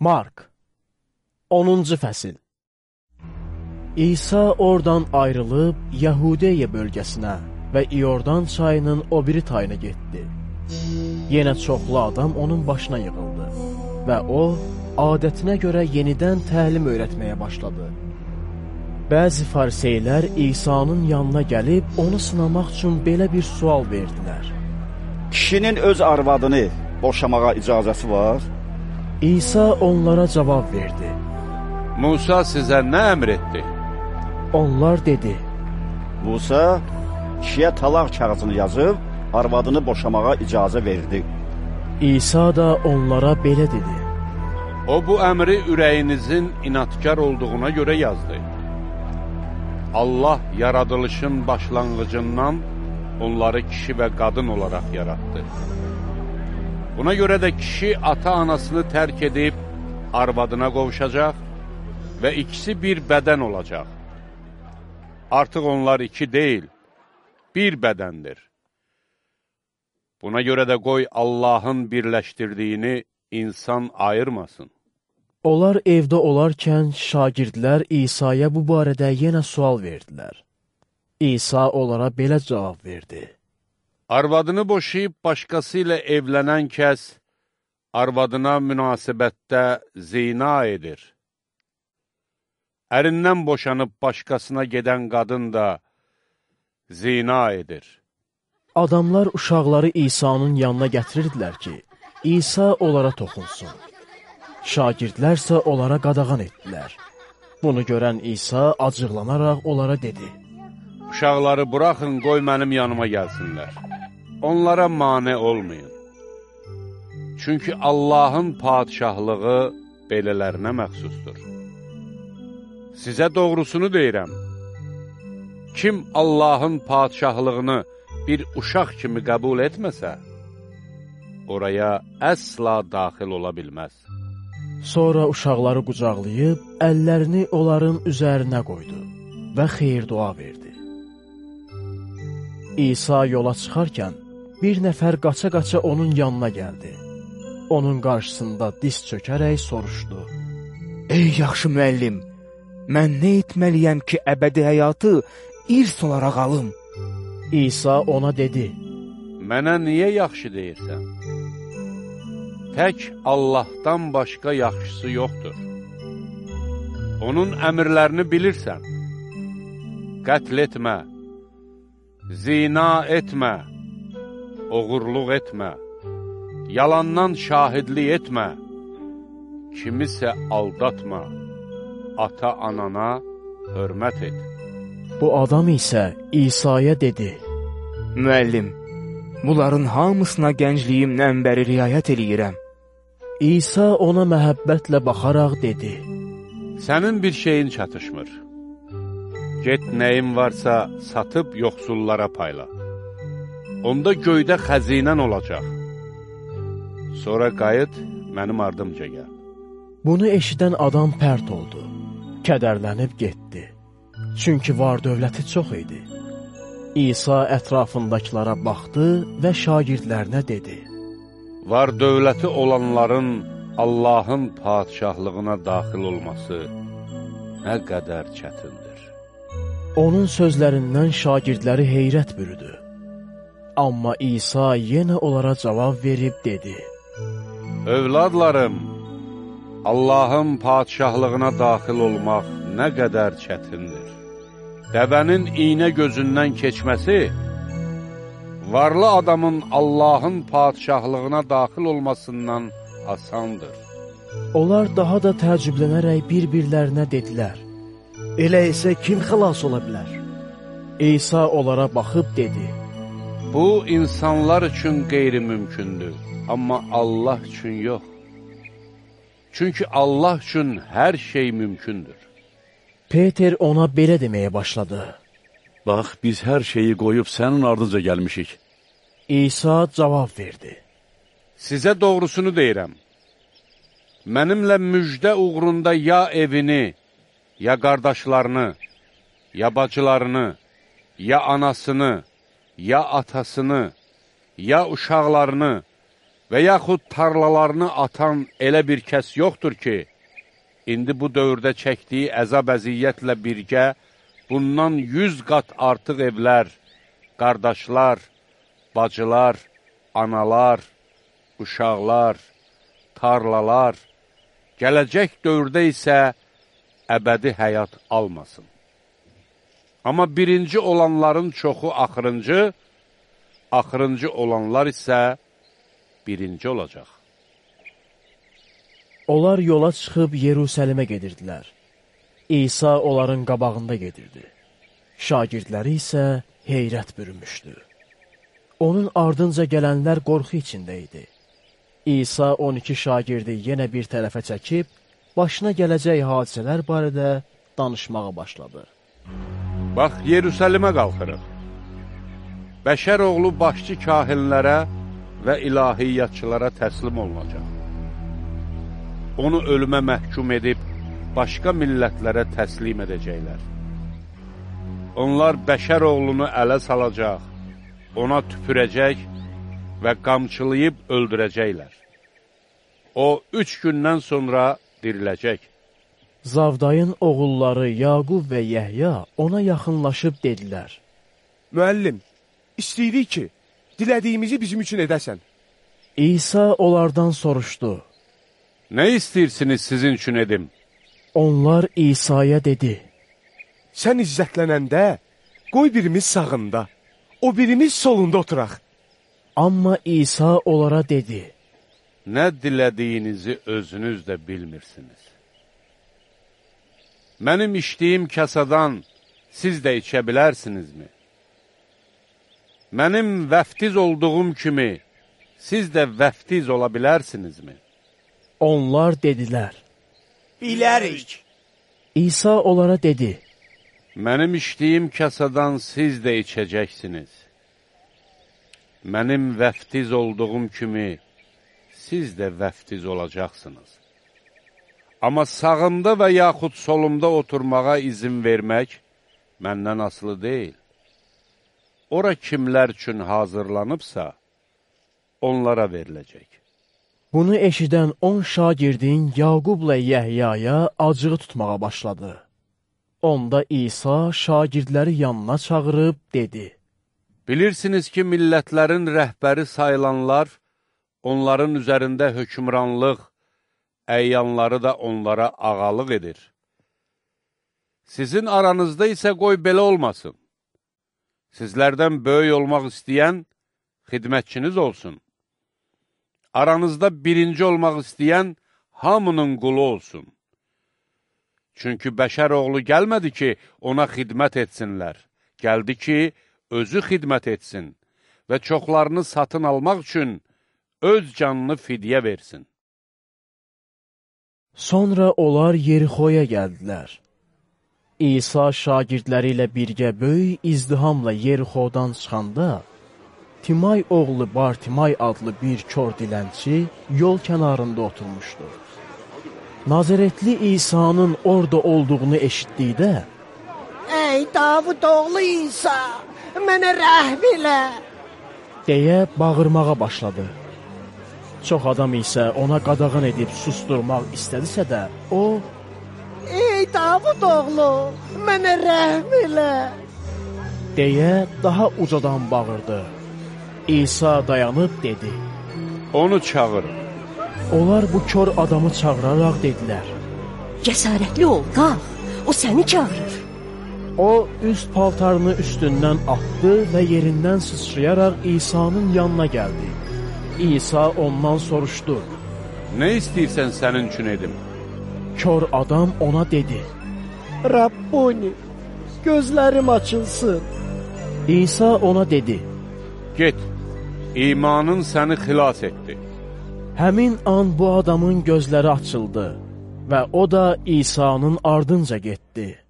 Mark 10-cu fəsil İsa oradan ayrılıb Yahudiya bölgəsinə və İordan çayının o biri tayına getdi. Yenə çoxlu adam onun başına yığıldı və o, adətinə görə yenidən təlim öyrətməyə başladı. Bəzi fariseylər İsa'nın yanına gəlib onu sınamaq üçün belə bir sual verdilər. Kişinin öz arvadını boşamağa icazəsi var? İsa onlara cavab verdi. Musa sizə nə əmr etdi? Onlar dedi, Musa kişiyə talaq kağızını yazıb arvadını boşamağa icazə verdi. İsa da onlara belə dedi. O bu əmri ürəyinizin inatkar olduğuna görə yazdı. Allah yaradılışın başlanğıcından onları kişi və qadın olaraq yaratdı. Buna görə də kişi ata-anasını tərk edib arvadına qovuşacaq və ikisi bir bədən olacaq. Artıq onlar iki deyil, bir bədəndir. Buna görə də qoy Allahın birləşdirdiyini insan ayırmasın. Onlar evdə olarkən şagirdlər İsa'ya bu barədə yenə sual verdilər. İsa onlara belə cavab verdi. Arvadını boşayıb başqası ilə evlənən kəs arvadına münasibətdə zina edir. Ərindən boşanıb başqasına gedən qadın da zina edir. Adamlar uşaqları İsa'nın yanına gətirirdilər ki, İsa onlara toxunsun. Şagirdlərsə onlara qadağan etdilər. Bunu görən İsa acıqlanaraq onlara dedi. Uşaqları buraxın, qoy mənim yanıma gəlsinlər. Onlara mane olmayın. Çünki Allahın padişahlığı belələrinə məxsusdur. Sizə doğrusunu deyirəm. Kim Allahın padişahlığını bir uşaq kimi qəbul etməsə, oraya əsla daxil ola bilməz. Sonra uşaqları qucaqlayıb, əllərini onların üzərinə qoydu və xeyir dua verdi. İsa yola çıxarkən, bir nəfər qaça-qaça onun yanına gəldi. Onun qarşısında diz çökərək soruşdu. Ey yaxşı müəllim, mən nə etməliyəm ki, əbədi həyatı irs olaraq alım? İsa ona dedi, Mənə niyə yaxşı deyirsən? Tək Allahdan başqa yaxşısı yoxdur. Onun əmrlərini bilirsən. Qətl etmə, zina etmə, oğurluq etmə, yalandan şahidlik etmə, kimisə aldatma, ata-anana hörmət et. Bu adam isə İsa'ya dedi, Müəllim, bunların hamısına gəncliyimdən bəri riayət eləyirəm. İsa ona məhəbbətlə baxaraq dedi, Sənin bir şeyin çatışmır. Get nəyin varsa satıb yoxsullara payla. Onda göydə xəzinən olacaq. Sonra qayıt, mənim ardımca gəl. Bunu eşidən adam pərt oldu, kədərlənib getdi. Çünki var dövləti çox idi. İsa ətrafındakılara baxdı və şagirdlərinə dedi, Var dövləti olanların Allahın padişahlığına daxil olması nə qədər çətindir. Onun sözlərindən şagirdləri heyrət bürüdü. Amma İsa yenə onlara cavab verib dedi, Övladlarım, Allahın padişahlığına daxil olmaq nə qədər çətindir. Dəvənin iynə gözündən keçməsi, varlı adamın Allahın padişahlığına daxil olmasından asandır. Onlar daha da təəccüblənərək bir-birlərinə dedilər, Elə isə kim xilas ola bilər? İsa onlara baxıb dedi, Bu, insanlar üçün qeyri-mümkündür, amma Allah üçün yox. Çünki Allah üçün hər şey mümkündür. Peter ona belə deməyə başladı. Bax, biz hər şeyi qoyub sənin ardınca gəlmişik. İsa cavab verdi. Sizə doğrusunu deyirəm. Mənimlə müjdə uğrunda ya evini, ya qardaşlarını, ya bacılarını, ya anasını, ya atasını, ya uşaqlarını, və yaxud tarlalarını atan elə bir kəs yoxdur ki, indi bu dövrdə çəkdiyi əzab-əziyyətlə birgə bundan yüz qat artıq evlər, qardaşlar, bacılar, analar, uşaqlar, tarlalar, gələcək dövrdə isə əbədi həyat almasın. Amma birinci olanların çoxu axırıncı, axırıncı olanlar isə birinci olacaq. Onlar yola çıxıb Yerusəlimə gedirdilər. İsa onların qabağında gedirdi. Şagirdləri isə heyrət bürümüşdü. Onun ardınca gələnlər qorxu içində idi. İsa 12 şagirdi yenə bir tərəfə çəkib, başına gələcək hadisələr barədə danışmağa başladı. Bax, Yerusəlimə qalxırıq. Bəşər oğlu başçı kahinlərə və ilahiyyatçılara təslim olunacaq. Onu ölümə məhkum edib, başqa millətlərə təslim edəcəklər. Onlar bəşər oğlunu ələ salacaq, ona tüpürəcək və qamçılayıb öldürəcəklər. O, üç gündən sonra diriləcək. Zavdayın oğulları Yaqub və Yəhya ona yaxınlaşıb dedilər. Müəllim, istəyirik ki, dilədiyimizi bizim üçün edəsən. İsa onlardan soruşdu. Nə istəyirsiniz sizin üçün edim? Onlar İsa'ya dedi. Sən izzətlənəndə, qoy birimiz sağında, o birimiz solunda oturaq. Amma İsa onlara dedi. Nə dilədiyinizi özünüz də bilmirsiniz. Mənim içdiyim kasadan siz də içə bilərsinizmi? Mənim vəftiz olduğum kimi siz də vəftiz ola bilərsinizmi? Onlar dedilər. Bilərik. İsa onlara dedi. Mənim içdiyim kasadan siz də içəcəksiniz. Mənim vəftiz olduğum kimi siz də vəftiz olacaqsınız. Amma sağımda və yaxud solumda oturmağa izin vermək məndən asılı deyil. Ora kimlər üçün hazırlanıbsa, onlara veriləcək. Bunu eşidən on şagirdin Yaqubla Yəhyaya acığı tutmağa başladı. Onda İsa şagirdləri yanına çağırıb dedi. Bilirsiniz ki, millətlərin rəhbəri sayılanlar, onların üzərində hökmranlıq, əyyanları da onlara ağalıq edir. Sizin aranızda isə qoy belə olmasın. Sizlərdən böyük olmaq istəyən xidmətçiniz olsun. Aranızda birinci olmaq istəyən hamının qulu olsun. Çünki bəşər oğlu gəlmədi ki, ona xidmət etsinlər. Gəldi ki, özü xidmət etsin və çoxlarını satın almaq üçün öz canını fidyə versin. Sonra onlar Yerixoya gəldilər. İsa şagirdləri ilə birgə böyük izdihamla Yerixodan çıxanda, Timay oğlu Bartimay adlı bir kör dilənçi yol kənarında oturmuşdu. Nazaretli İsa'nın orada olduğunu eşitdikdə, Ey Davud oğlu İsa, mənə rəhm elə. deyə bağırmağa başladı. Çox adam isə ona qadağan edib susturmaq istədisə də, o, Ey Davud oğlu, mənə rəhm elə. deyə daha ucadan bağırdı. İsa dayanıb dedi. Onu çağırın. Onlar bu kör adamı çağıraraq dedilər. Cəsarətli ol, qalx. O səni çağırır. O, üst paltarını üstündən atdı və yerindən sıçrayaraq İsa'nın yanına gəldi. İsa ondan soruşdu. Nə istəyirsən sənin üçün edim? Kör adam ona dedi. Rabboni, gözlərim açılsın. İsa ona dedi. Get, imanın səni xilas etdi. Həmin an bu adamın gözləri açıldı və o da İsa'nın ardınca getdi.